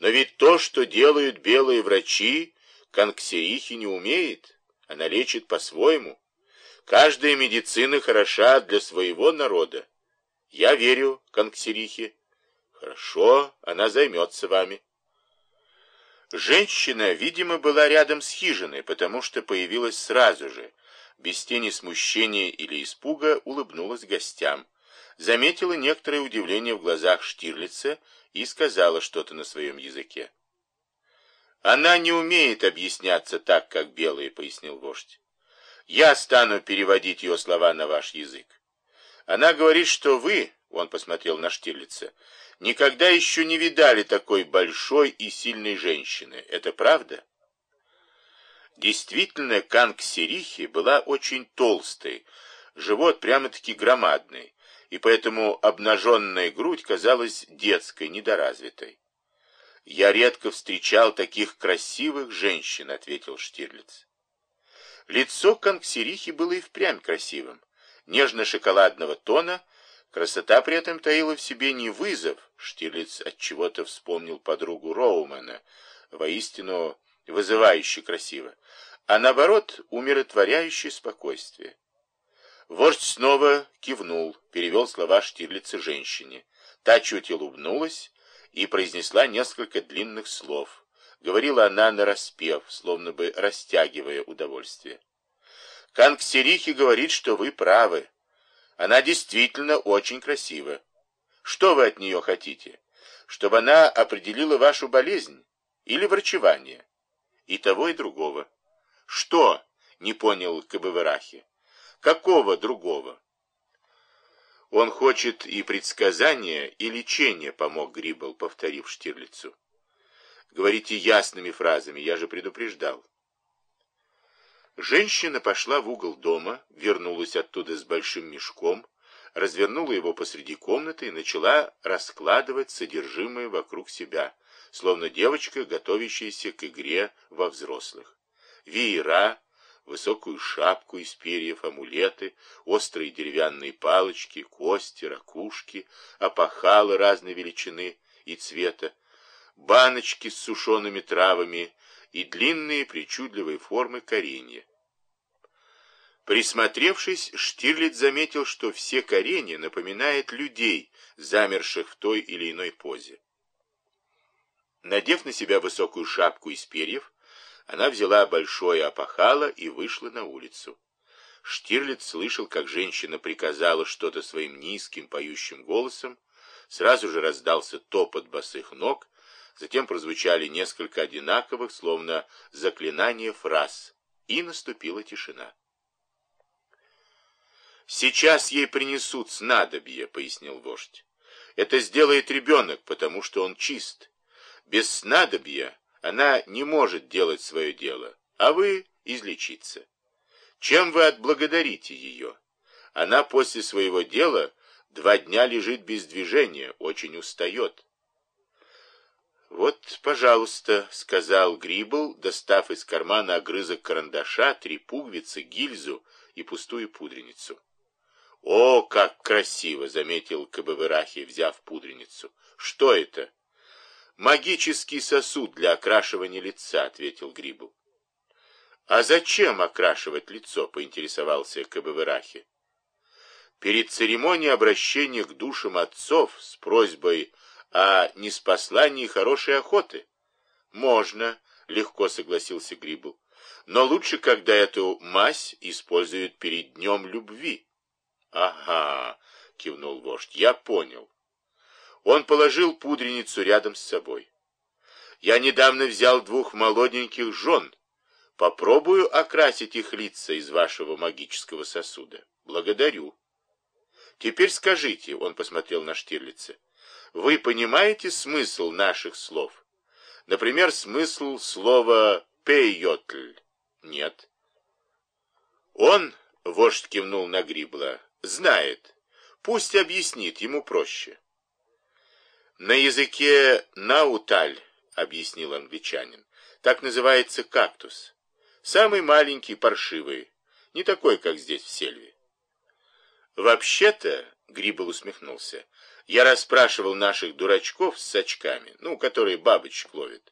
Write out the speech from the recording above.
Но ведь то, что делают белые врачи, Конксерихи не умеет. Она лечит по-своему. Каждая медицина хороша для своего народа. Я верю Конксерихе. Хорошо, она займется вами. Женщина, видимо, была рядом с хижиной, потому что появилась сразу же. Без тени смущения или испуга улыбнулась гостям. Заметила некоторое удивление в глазах Штирлица и сказала что-то на своем языке. «Она не умеет объясняться так, как белые», — пояснил вождь. «Я стану переводить ее слова на ваш язык. Она говорит, что вы, — он посмотрел на Штирлица, — никогда еще не видали такой большой и сильной женщины. Это правда?» Действительно, Канг Серихи была очень толстой, живот прямо-таки громадный, и поэтому обнаженная грудь казалась детской, недоразвитой. «Я редко встречал таких красивых женщин», — ответил Штирлиц. Лицо Конксерихи было и впрямь красивым. Нежно-шоколадного тона, красота при этом таила в себе не вызов, Штирлиц отчего-то вспомнил подругу Роумана, воистину вызывающе красиво, а наоборот умиротворяющее спокойствие. Вождь снова кивнул, перевел слова Штирлица женщине. Та чуть улыбнулась и произнесла несколько длинных слов. Говорила она нараспев, словно бы растягивая удовольствие. Канксерихи говорит, что вы правы. Она действительно очень красива. Что вы от нее хотите? Чтобы она определила вашу болезнь или врачевание? И того, и другого. Что? Не понял Кабаварахи. Какого другого? Он хочет и предсказания, и лечения, помог Грибл, повторив Штирлицу. Говорите ясными фразами, я же предупреждал. Женщина пошла в угол дома, вернулась оттуда с большим мешком, развернула его посреди комнаты и начала раскладывать содержимое вокруг себя, словно девочка, готовящаяся к игре во взрослых. Веера, высокую шапку из перьев, амулеты, острые деревянные палочки, кости, ракушки, опахалы разной величины и цвета, баночки с сушеными травами и длинные причудливые формы коренья. Присмотревшись, Штирлиц заметил, что все коренья напоминают людей, замерших в той или иной позе. Надев на себя высокую шапку из перьев, она взяла большое опахало и вышла на улицу. Штирлиц слышал, как женщина приказала что-то своим низким поющим голосом. Сразу же раздался топот босых ног, затем прозвучали несколько одинаковых, словно заклинания фраз, и наступила тишина. «Сейчас ей принесут снадобье», — пояснил вождь. «Это сделает ребенок, потому что он чист. Без снадобья она не может делать свое дело, а вы излечиться. Чем вы отблагодарите ее? Она после своего дела два дня лежит без движения, очень устает. «Вот, пожалуйста», — сказал Грибл, достав из кармана огрызок карандаша, три пуговицы, гильзу и пустую пудреницу. «О, как красиво!» — заметил Кабавырахи, взяв пудреницу. «Что это?» «Магический сосуд для окрашивания лица», — ответил Грибл. «А зачем окрашивать лицо?» — поинтересовался Кабавырахи. «Перед церемонией обращения к душам отцов с просьбой о неспослании хорошей охоты». «Можно», — легко согласился Грибл. «Но лучше, когда эту мазь используют перед днем любви». «Ага», — кивнул вождь, — «я понял». Он положил пудреницу рядом с собой. «Я недавно взял двух молоденьких жен. Попробую окрасить их лица из вашего магического сосуда. Благодарю». «Теперь скажите», — он посмотрел на Штирлица, — «вы понимаете смысл наших слов? Например, смысл слова «пейотль»?» «Нет». «Он», — вождь кивнул на Грибла, — «знает. Пусть объяснит, ему проще». На языке науталь, объяснил англичанин, так называется кактус. Самый маленький, паршивый, не такой, как здесь в сельве. Вообще-то, Грибл усмехнулся, Я расспрашивал наших дурачков с очками, ну, которые бабочек ловят.